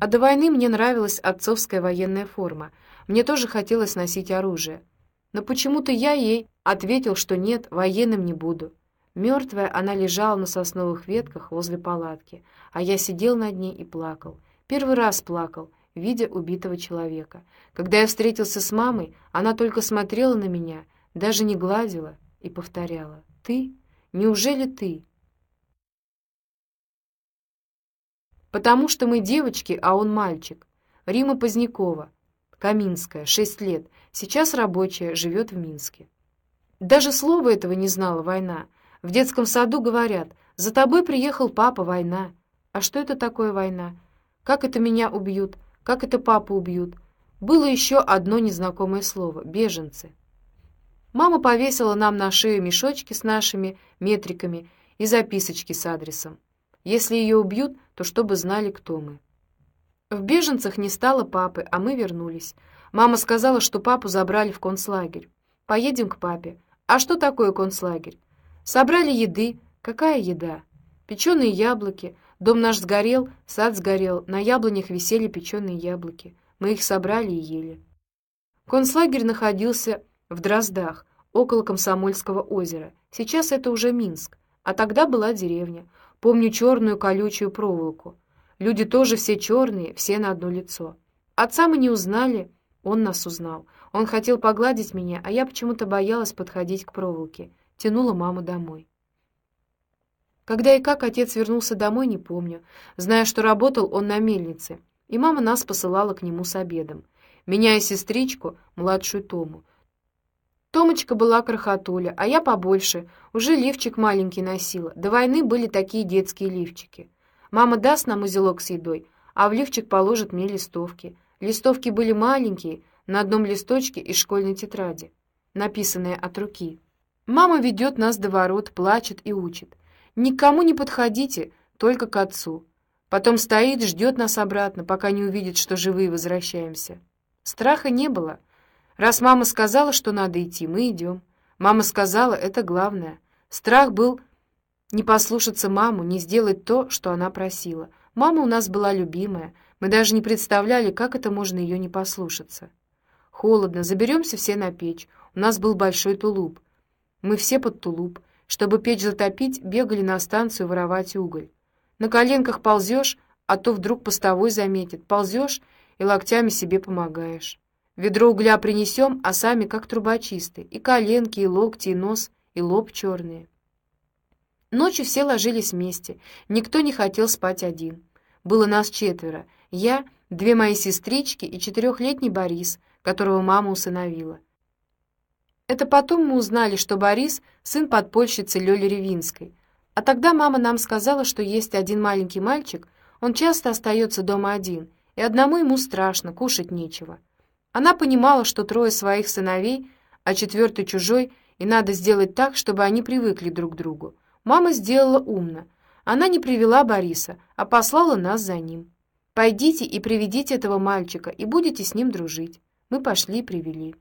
А до войны мне нравилась отцовская военная форма. Мне тоже хотелось носить оружие. Но почему-то я ей ответил, что нет, военным не буду. Мертвая она лежала на сосновых ветках возле палатки, а я сидел над ней и плакал. Первый раз плакал, видя убитого человека. Когда я встретился с мамой, она только смотрела на меня, даже не гладила и повторяла: "Ты? Неужели ты?" Потому что мы девочки, а он мальчик. Рима Позднякова, Каминская, 6 лет, сейчас рабочая, живет в Минске. Даже слова этого не знала война. В детском саду говорят: "За тобой приехал папа, война". А что это такое война? Как это меня убьют? Как это папу убьют? Было еще одно незнакомое слово беженцы. Мама повесила нам на шею мешочки с нашими метриками и записочки с адресом. Если ее убьют, то чтобы знали, кто мы. В беженцах не стало папы, а мы вернулись. Мама сказала, что папу забрали в концлагерь. Поедем к папе. А что такое концлагерь? Собрали еды. Какая еда? Печеные яблоки. Дом наш сгорел, сад сгорел, на яблонях висели печеные яблоки. Мы их собрали и ели. Концлагерь находился в Дроздах, около Комсомольского озера. Сейчас это уже Минск, а тогда была деревня. Помню черную колючую проволоку. Люди тоже все черные, все на одно лицо. Отца мы не узнали, он нас узнал. Он хотел погладить меня, а я почему-то боялась подходить к проволоке. Тянула маму домой. Когда и как отец вернулся домой, не помню, зная, что работал он на мельнице, и мама нас посылала к нему с обедом. Меня и сестричку, младшую Тому. Томочка была крохотуля, а я побольше, уже лифчик маленький носила. До войны были такие детские лифчики. Мама даст нам узелок с едой, а в лифчик положит мне листовки. Листовки были маленькие, на одном листочке из школьной тетради, написанные от руки. Мама ведет нас до ворот, плачет и учит. Никому не подходите, только к отцу. Потом стоит, ждет нас обратно, пока не увидит, что живые возвращаемся. Страха не было. Раз мама сказала, что надо идти, мы идем. Мама сказала, это главное. Страх был не послушаться маму, не сделать то, что она просила. Мама у нас была любимая. Мы даже не представляли, как это можно ее не послушаться. Холодно, заберемся все на печь. У нас был большой тулуп. Мы все под тулуп. Чтобы печь затопить, бегали на станцию воровать уголь. На коленках ползешь, а то вдруг постовой заметит. Ползешь и локтями себе помогаешь. Ведро угля принесем, а сами как трубочисты. И коленки, и локти, и нос, и лоб черные. Ночью все ложились вместе. Никто не хотел спать один. Было нас четверо. Я, две мои сестрички и четырехлетний Борис, которого мама усыновила. Это потом мы узнали, что Борис — сын подпольщицы Лёли Ревинской. А тогда мама нам сказала, что есть один маленький мальчик, он часто остается дома один, и одному ему страшно, кушать нечего. Она понимала, что трое своих сыновей, а четвертый чужой, и надо сделать так, чтобы они привыкли друг к другу. Мама сделала умно. Она не привела Бориса, а послала нас за ним. Пойдите и приведите этого мальчика, и будете с ним дружить. Мы пошли и привели.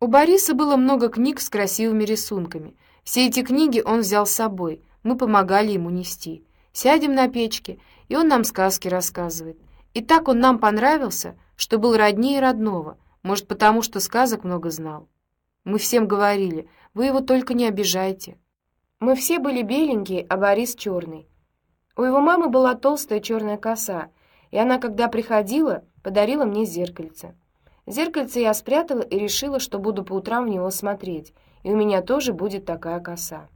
У Бориса было много книг с красивыми рисунками. Все эти книги он взял с собой. Мы помогали ему нести. Сядем на печке, и он нам сказки рассказывает. И так он нам понравился, что был роднее родного, может, потому что сказок много знал. Мы всем говорили, вы его только не обижайте. Мы все были беленькие, а Борис черный. У его мамы была толстая черная коса, и она, когда приходила, подарила мне зеркальце. Зеркальце я спрятала и решила, что буду по утрам в него смотреть, и у меня тоже будет такая коса.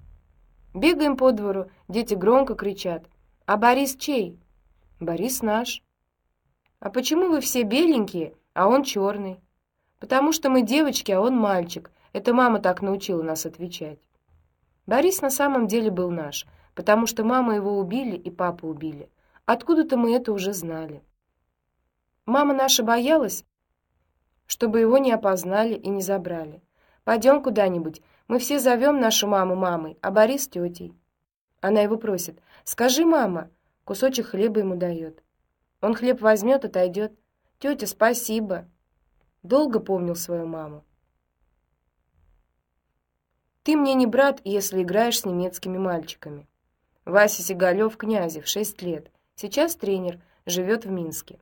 Бегаем по двору, дети громко кричат. «А Борис чей?» «Борис наш». «А почему вы все беленькие, а он черный?» «Потому что мы девочки, а он мальчик. Это мама так научила нас отвечать». Борис на самом деле был наш, потому что мама его убили и папу убили. Откуда-то мы это уже знали. Мама наша боялась, чтобы его не опознали и не забрали. Пойдем куда-нибудь. Мы все зовем нашу маму мамой, а Борис тетей. Она его просит: "Скажи, мама". Кусочек хлеба ему дает. Он хлеб возьмет, отойдет. «Тетя, спасибо!» Долго помнил свою маму. «Ты мне не брат, если играешь с немецкими мальчиками». Вася Сигалев, Князев, шесть лет. Сейчас тренер. живет в Минске.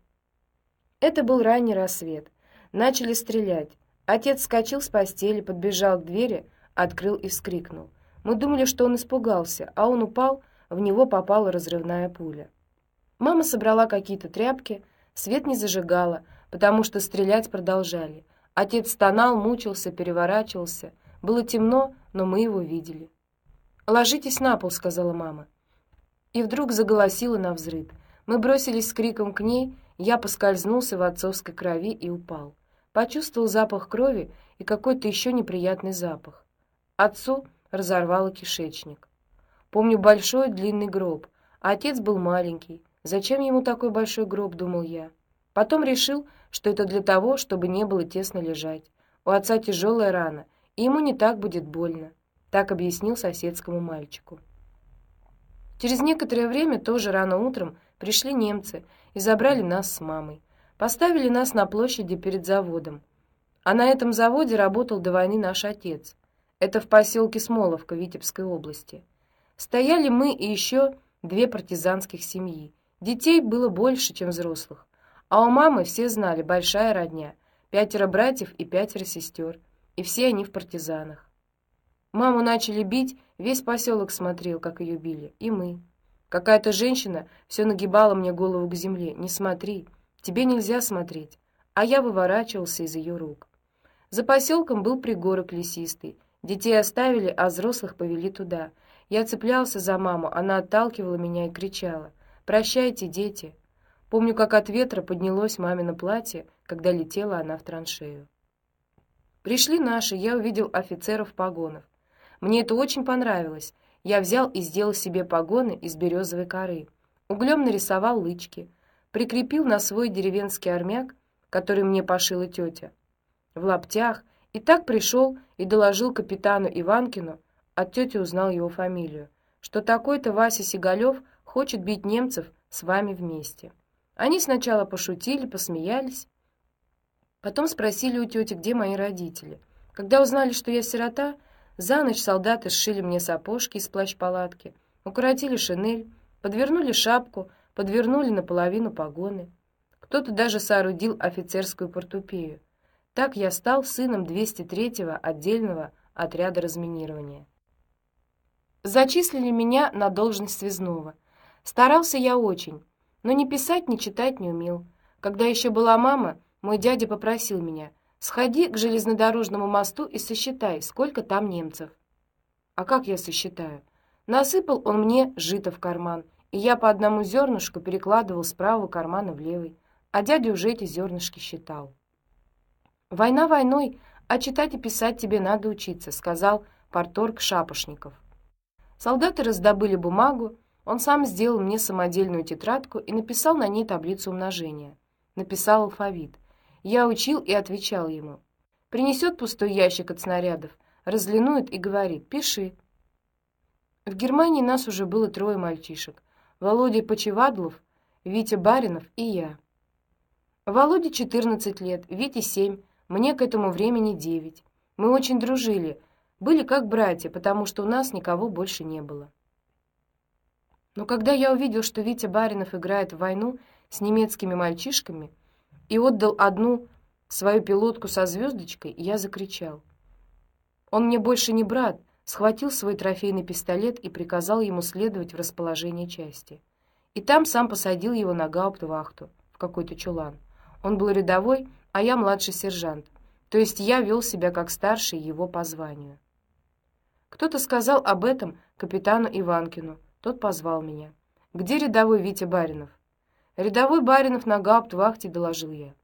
Это был ранний рассвет. Начали стрелять. Отец вскочил с постели, подбежал к двери, открыл и вскрикнул. Мы думали, что он испугался, а он упал, в него попала разрывная пуля. Мама собрала какие-то тряпки, свет не зажигала, потому что стрелять продолжали. Отец стонал, мучился, переворачивался. Было темно, но мы его видели. «Ложитесь на пол», — сказала мама. И вдруг заголосила на взрыв. Мы бросились с криком к ней, я поскользнулся в отцовской крови и упал. Почувствовал запах крови и какой-то еще неприятный запах. Отцу разорвало кишечник. Помню большой длинный гроб, а отец был маленький. Зачем ему такой большой гроб, думал я. Потом решил, что это для того, чтобы не было тесно лежать. У отца тяжелая рана, и ему не так будет больно, так объяснил соседскому мальчику. Через некоторое время тоже рано утром пришли немцы и забрали нас с мамой. Поставили нас на площади перед заводом. А на этом заводе работал до войны наш отец. Это в поселке Смоловка Витебской области. Стояли мы и еще две партизанских семьи. Детей было больше, чем взрослых. А у мамы все знали, большая родня, пятеро братьев и пятеро сестер, и все они в партизанах. Маму начали бить, весь поселок смотрел, как ее били, и мы. Какая-то женщина все нагибала мне голову к земле. Не смотри, тебе нельзя смотреть. А я выворачивался из ее рук. За поселком был пригорок лесистый. Детей оставили, а взрослых повели туда. Я цеплялся за маму, она отталкивала меня и кричала: "Прощайте, дети!" Помню, как от ветра поднялось мамино платье, когда летела она в траншею. Пришли наши, я увидел офицеров в погонах. Мне это очень понравилось. Я взял и сделал себе погоны из березовой коры. Углем нарисовал лычки, прикрепил на свой деревенский армяк, который мне пошила тетя, в лаптях, и так пришел и доложил капитану Иванкину, от тети узнал его фамилию, что такой-то Вася Сигалев хочет бить немцев с вами вместе. Они сначала пошутили, посмеялись, потом спросили у тети, где мои родители. Когда узнали, что я сирота, за ночь солдаты сшили мне сапожки из плащ-палатки, укоротили шинель, подвернули шапку, подвернули наполовину погоны. Кто-то даже соорудил офицерскую портупею. Так я стал сыном 203-го отдельного отряда разминирования. Зачислили меня на должность связного. Старался я очень, но ни писать, ни читать не умел. Когда еще была мама, мой дядя попросил меня: Сходи к железнодорожному мосту и сосчитай, сколько там немцев. А как я сосчитаю? Насыпал он мне жито в карман, и я по одному зернышку перекладывал с правого кармана в левый, а дядя уже эти зернышки считал. Война войной, а читать и писать тебе надо учиться, сказал порторг Шапошников. Солдаты раздобыли бумагу, он сам сделал мне самодельную тетрадку и написал на ней таблицу умножения. Написал алфавит. Я учил и отвечал ему. Принесет пустой ящик от снарядов, разлинует и говорит: "Пиши". В Германии нас уже было трое мальчишек: Володя Почевадлов, Витя Баринов и я. Володе 14 лет, Вите 7, мне к этому времени 9. Мы очень дружили, были как братья, потому что у нас никого больше не было. Но когда я увидел, что Витя Баринов играет в войну с немецкими мальчишками, и отдал одну свою пилотку со звездочкой, я закричал. Он мне больше не брат, схватил свой трофейный пистолет и приказал ему следовать в расположение части. И там сам посадил его на гауптвахту в какой-то чулан. Он был рядовой, а я младший сержант. То есть я вел себя как старший его по званию. Кто-то сказал об этом капитану Иванкину. Тот позвал меня. Где рядовой Витя Баринов? Рядовой Баринов на гауптвахте, доложил я.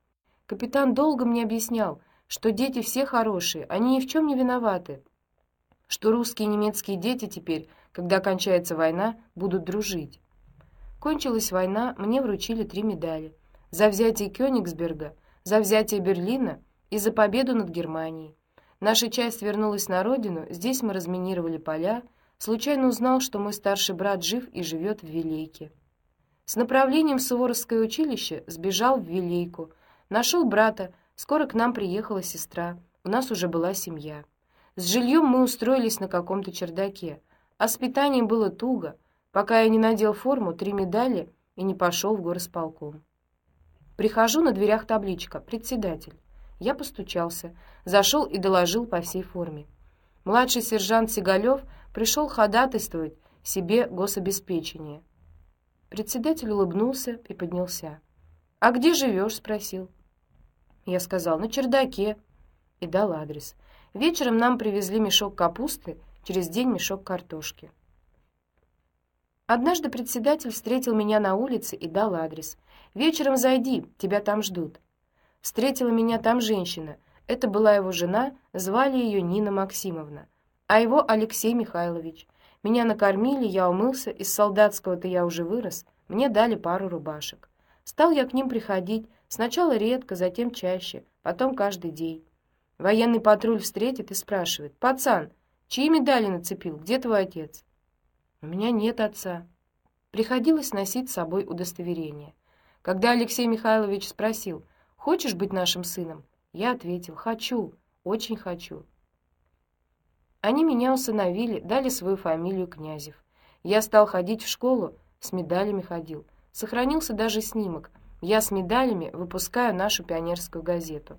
Капитан долго мне объяснял, что дети все хорошие, они ни в чем не виноваты, что русские и немецкие дети теперь, когда кончается война, будут дружить. Кончилась война, мне вручили три медали: за взятие Кёнигсберга, за взятие Берлина и за победу над Германией. Наша часть вернулась на родину, здесь мы разминировали поля. Случайно узнал, что мой старший брат жив и живет в Вилейке. С направлением в Суворовское училище сбежал в Вилейку, нашел брата, скоро к нам приехала сестра, у нас уже была семья. С жильем мы устроились на каком-то чердаке, а с питанием было туго. Пока я не надел форму, три медали и не пошел в горосполком. Прихожу, на дверях табличка «Председатель». Я постучался, зашел и доложил по всей форме. Младший сержант Сигалев пришел ходатайствовать себе гособеспечение. Председатель улыбнулся и поднялся. «А где живешь?» — спросил. Я сказал, «На чердаке». И дал адрес. Вечером нам привезли мешок капусты, через день мешок картошки. Однажды председатель встретил меня на улице и дал адрес. «Вечером зайди, тебя там ждут». Встретила меня там женщина. Это была его жена, звали ее Нина Максимовна, а его Алексей Михайлович. Меня накормили, я умылся, из солдатского-то я уже вырос, мне дали пару рубашек. Стал я к ним приходить, сначала редко, затем чаще, потом каждый день. Военный патруль встретит и спрашивает: "Пацан, чьи медали нацепил? Где твой отец?" "У меня нет отца". Приходилось носить с собой удостоверение. Когда Алексей Михайлович спросил: "Хочешь быть нашим сыном?" Я ответил: "Хочу, очень хочу". Они меня усыновили, дали свою фамилию Князев. Я стал ходить в школу, с медалями ходил. Сохранился даже снимок. Я с медалями выпускаю нашу пионерскую газету.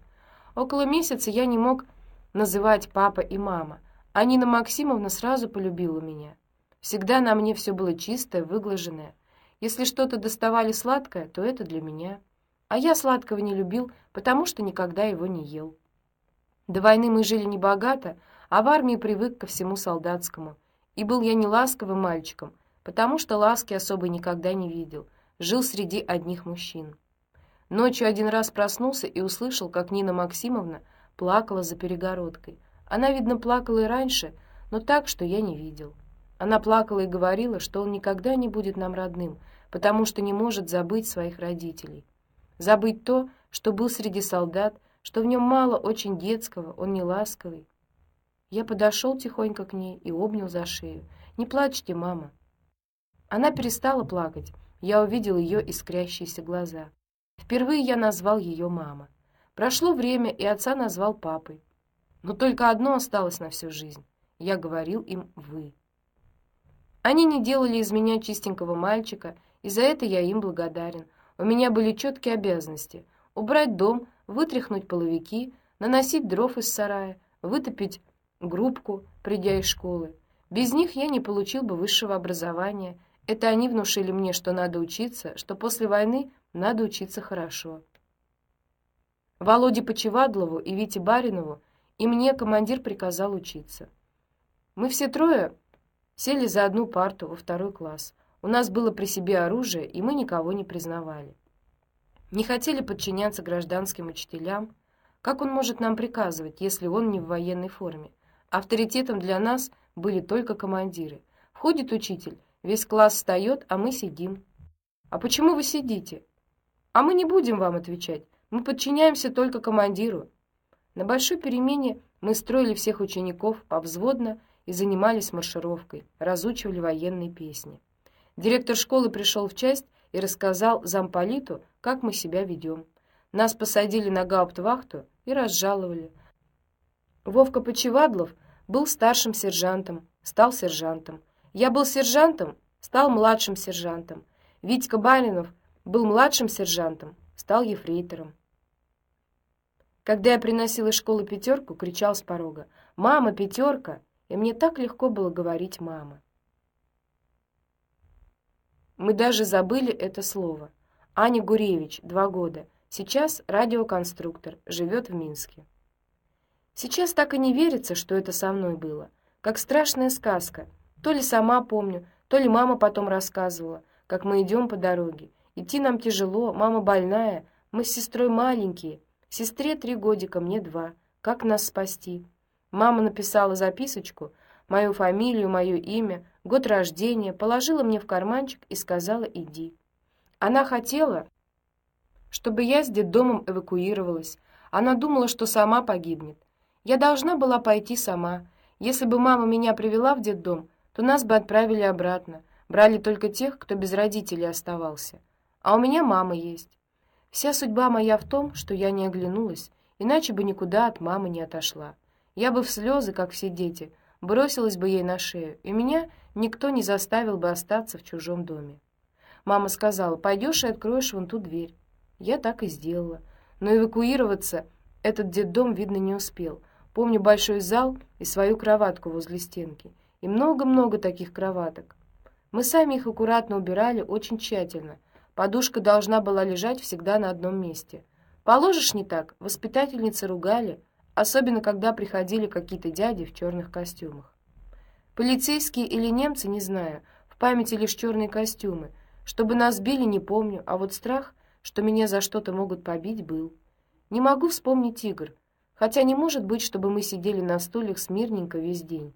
Около месяца я не мог называть папа и мама. А Нина Максимовна сразу полюбила меня. Всегда на мне все было чистое, выглаженное. Если что-то доставали сладкое, то это для меня. А я сладкого не любил, потому что никогда его не ел. До войны мы жили небогато, а в армии привык ко всему солдатскому. И был я не ласковым мальчиком, потому что ласки особо никогда не видел. Жил среди одних мужчин. Ночью один раз проснулся и услышал, как Нина Максимовна плакала за перегородкой. Она, видно, плакала и раньше, но так, что я не видел. Она плакала и говорила, что он никогда не будет нам родным, потому что не может забыть своих родителей. Забыть то, что был среди солдат, что в нем мало очень детского, он не ласковый. Я подошел тихонько к ней и обнял за шею. «Не плачьте, мама». Она перестала плакать. Я увидел ее искрящиеся глаза. Впервые я назвал ее мама. Прошло время, и отца назвал папой. Но только одно осталось на всю жизнь. Я говорил им «вы». Они не делали из меня чистенького мальчика, и за это я им благодарен. У меня были четкие обязанности: убрать дом, вытряхнуть половики, наносить дров из сарая, вытопить грубку, придя из школы. Без них я не получил бы высшего образования. Это они внушили мне, что надо учиться, что после войны надо учиться хорошо. Володе Почевадлову и Вите Баринову и мне командир приказал учиться. Мы все трое сели за одну парту во второй класс. У нас было при себе оружие, и мы никого не признавали. Не хотели подчиняться гражданским учителям. Как он может нам приказывать, если он не в военной форме? Авторитетом для нас были только командиры. Входит учитель, весь класс встает, а мы сидим. А почему вы сидите? А мы не будем вам отвечать. Мы подчиняемся только командиру. На большой перемене мы строили всех учеников повзводно и занимались маршировкой, разучивали военные песни. Директор школы пришел в часть и рассказал замполиту, как мы себя ведем. Нас посадили на гауптвахту и разжаловали. Вовка Почевадлов был старшим сержантом, стал сержантом. Я был сержантом, стал младшим сержантом. Витька Баринов был младшим сержантом, стал ефрейтором. Когда я приносил из школы пятерку, кричал с порога: "Мама, пятерка!" И мне так легко было говорить "мама". Мы даже забыли это слово. Аня Гуревич, два года, сейчас радиоконструктор, живет в Минске. Сейчас так и не верится, что это со мной было, как страшная сказка. То ли сама помню, то ли мама потом рассказывала, как мы идем по дороге, Идти нам тяжело, мама больная, мы с сестрой маленькие. Сестре три годика, мне два. Как нас спасти? Мама написала записочку, мою фамилию, мое имя, год рождения, положила мне в карманчик и сказала: "Иди". Она хотела, чтобы я с детдомом эвакуировалась. Она думала, что сама погибнет. Я должна была пойти сама. Если бы мама меня привела в детдом, то нас бы отправили обратно. Брали только тех, кто без родителей оставался. А у меня мама есть. Вся судьба моя в том, что я не оглянулась, иначе бы никуда от мамы не отошла. Я бы в слезы, как все дети, бросилась бы ей на шею, и меня никто не заставил бы остаться в чужом доме. Мама сказала: "Пойдешь и откроешь вон ту дверь". Я так и сделала. Но эвакуироваться этот детдом видно не успел. Помню большой зал и свою кроватку возле стенки, и много-много таких кроваток. Мы сами их аккуратно убирали очень тщательно. Подушка должна была лежать всегда на одном месте. Положишь не так, воспитательницы ругали, особенно когда приходили какие-то дяди в черных костюмах. Полицейские или немцы, не знаю, в памяти лишь черные костюмы. Чтобы нас били, не помню, а вот страх, что меня за что-то могут побить, был. Не могу вспомнить игр, хотя не может быть, чтобы мы сидели на стульях смирненько весь день.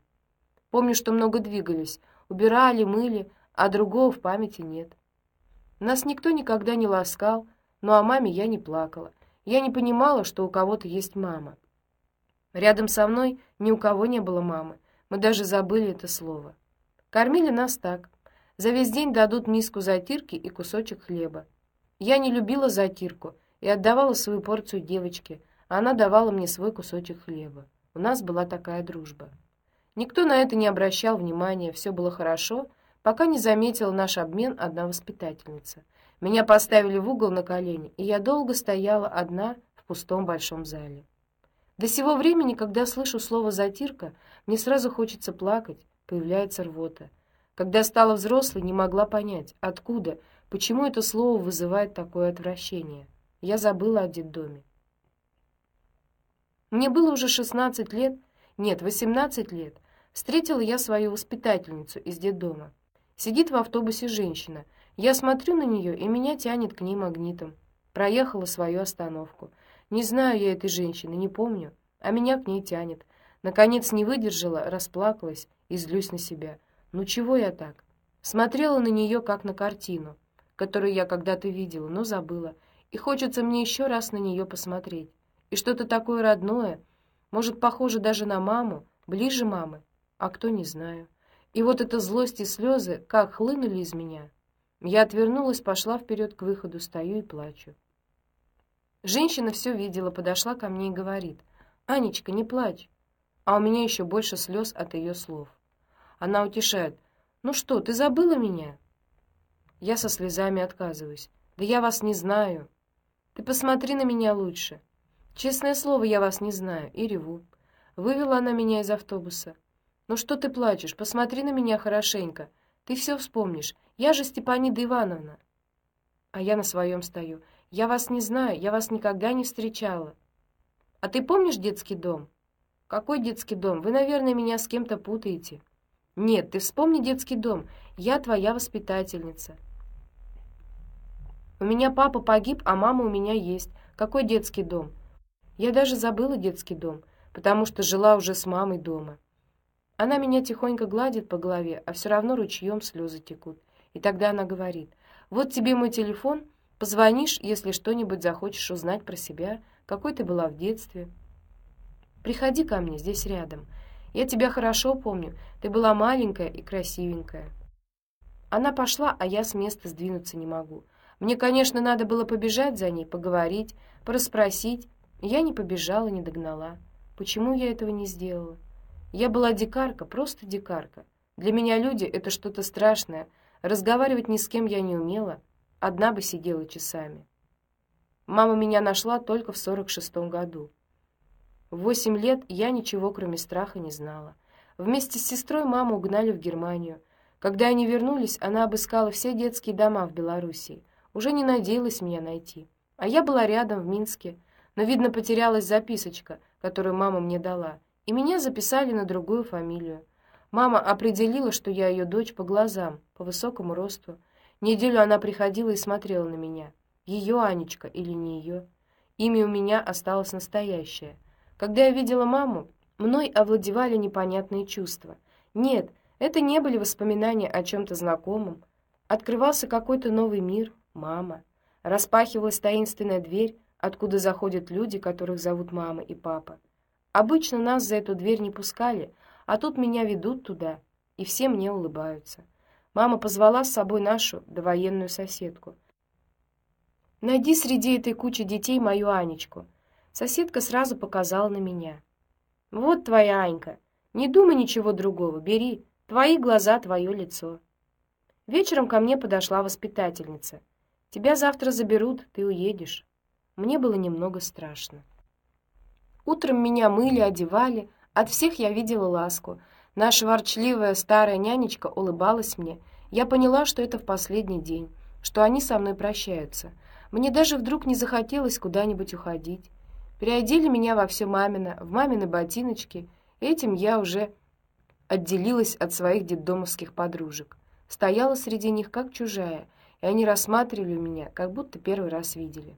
Помню, что много двигались, убирали, мыли, а другого в памяти нет. Нас никто никогда не ласкал, но о маме я не плакала. Я не понимала, что у кого-то есть мама. Рядом со мной ни у кого не было мамы. Мы даже забыли это слово. Кормили нас так: за весь день дадут миску затирки и кусочек хлеба. Я не любила затирку и отдавала свою порцию девочке, а она давала мне свой кусочек хлеба. У нас была такая дружба. Никто на это не обращал внимания, все было хорошо, пока не заметила наш обмен одна воспитательница. Меня поставили в угол на колени, и я долго стояла одна в пустом большом зале. До сего времени, когда слышу слово затирка, мне сразу хочется плакать, появляется рвота. Когда стала взрослой, не могла понять, откуда, почему это слово вызывает такое отвращение. Я забыла о детдоме. Мне было уже 16 лет, нет, 18 лет. Встретила я свою воспитательницу из детдома. Сидит в автобусе женщина. Я смотрю на нее, и меня тянет к ней магнитом. Проехала свою остановку. Не знаю я этой женщины, не помню, а меня к ней тянет. Наконец не выдержала, расплакалась и злюсь на себя. Ну чего я так? Смотрела на нее как на картину, которую я когда-то видела, но забыла, и хочется мне еще раз на нее посмотреть. И что-то такое родное, может, похоже даже на маму, ближе мамы, а кто не знаю. И вот эта злость и слезы как хлынули из меня. Я отвернулась, пошла вперед к выходу, стою и плачу. Женщина все видела, подошла ко мне и говорит: "Анечка, не плачь". А у меня еще больше слез от ее слов. Она утешает: "Ну что, ты забыла меня?" Я со слезами отказываюсь. "Да я вас не знаю. Ты посмотри на меня лучше. Честное слово, я вас не знаю". И реву. Вывела она меня из автобуса. Ну что ты плачешь? Посмотри на меня хорошенько. Ты все вспомнишь. Я же Степанида Ивановна. А я на своем стою. Я вас не знаю, я вас никогда не встречала. А ты помнишь детский дом? Какой детский дом? Вы, наверное, меня с кем-то путаете. Нет, ты вспомни детский дом. Я твоя воспитательница. У меня папа погиб, а мама у меня есть. Какой детский дом? Я даже забыла детский дом, потому что жила уже с мамой дома. Она меня тихонько гладит по голове, а все равно ручьем слезы текут. И тогда она говорит: "Вот тебе мой телефон, позвонишь, если что-нибудь захочешь узнать про себя, какой ты была в детстве. Приходи ко мне здесь рядом. Я тебя хорошо помню. Ты была маленькая и красивенькая". Она пошла, а я с места сдвинуться не могу. Мне, конечно, надо было побежать за ней, поговорить, порасспросить. Я не побежала, не догнала. Почему я этого не сделала? Я была дикарка, просто дикарка. Для меня люди это что-то страшное. Разговаривать ни с кем я не умела, одна бы сидела часами. Мама меня нашла только в сорок шестом году. В восемь лет я ничего, кроме страха, не знала. Вместе с сестрой маму угнали в Германию. Когда они вернулись, она обыскала все детские дома в Белоруссии. Уже не надеялась меня найти. А я была рядом в Минске, но видно, потерялась записочка, которую мама мне дала и меня записали на другую фамилию. Мама определила, что я ее дочь по глазам, по высокому росту. Неделю она приходила и смотрела на меня. Ее Анечка или не ее. Имя у меня осталось настоящее. Когда я видела маму, мной овладевали непонятные чувства. Нет, это не были воспоминания о чем то знакомом. Открывался какой-то новый мир, мама. Распахивалась таинственная дверь, откуда заходят люди, которых зовут мама и папа. Обычно нас за эту дверь не пускали, а тут меня ведут туда, и все мне улыбаются. Мама позвала с собой нашу довоенную соседку. Найди среди этой кучи детей мою Анечку. Соседка сразу показала на меня. Вот твоя Анька. Не думай ничего другого, бери. Твои глаза, твое лицо. Вечером ко мне подошла воспитательница. Тебя завтра заберут, ты уедешь. Мне было немного страшно. Утром меня мыли, одевали, от всех я видела ласку. Наша ворчливая старая нянечка улыбалась мне. Я поняла, что это в последний день, что они со мной прощаются. Мне даже вдруг не захотелось куда-нибудь уходить. Переодели меня во все мамино, в мамины ботиночки. Этим я уже отделилась от своих детдомовских подружек. Стояла среди них как чужая, и они рассматривали меня, как будто первый раз видели.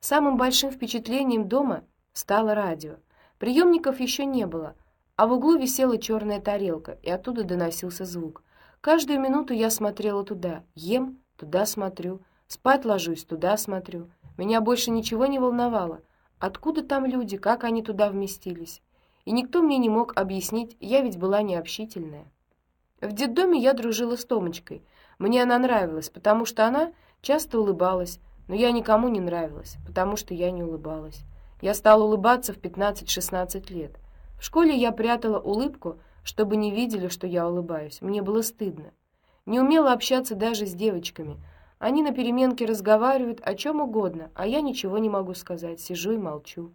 Самым большим впечатлением дома стало радио. Приемников еще не было, а в углу висела черная тарелка, и оттуда доносился звук. Каждую минуту я смотрела туда, ем, туда смотрю, спать ложусь, туда смотрю. Меня больше ничего не волновало. Откуда там люди, как они туда вместились? И никто мне не мог объяснить, я ведь была необщительная. В детдоме я дружила с Томочкой. Мне она нравилась, потому что она часто улыбалась, но я никому не нравилась, потому что я не улыбалась. Я стала улыбаться в 15-16 лет. В школе я прятала улыбку, чтобы не видели, что я улыбаюсь. Мне было стыдно. Не умела общаться даже с девочками. Они на переменке разговаривают о чем угодно, а я ничего не могу сказать, сижу и молчу.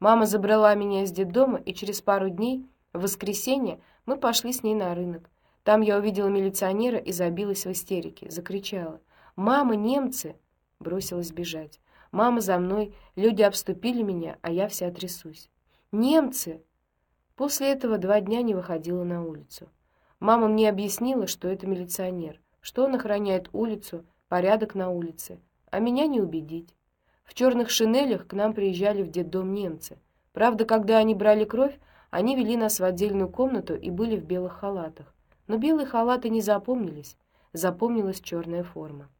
Мама забрала меня из детдома, и через пару дней, в воскресенье, мы пошли с ней на рынок. Там я увидела милиционера и забилась в истерике, закричала: "Мама, немцы!" бросилась бежать. Мама за мной, люди обступили меня, а я вся трясусь. Немцы. После этого два дня не выходила на улицу. Мама мне объяснила, что это милиционер, что он охраняет улицу, порядок на улице, а меня не убедить. В черных шинелях к нам приезжали в детдом немцы. Правда, когда они брали кровь, они вели нас в отдельную комнату и были в белых халатах. Но белые халаты не запомнились, запомнилась черная форма.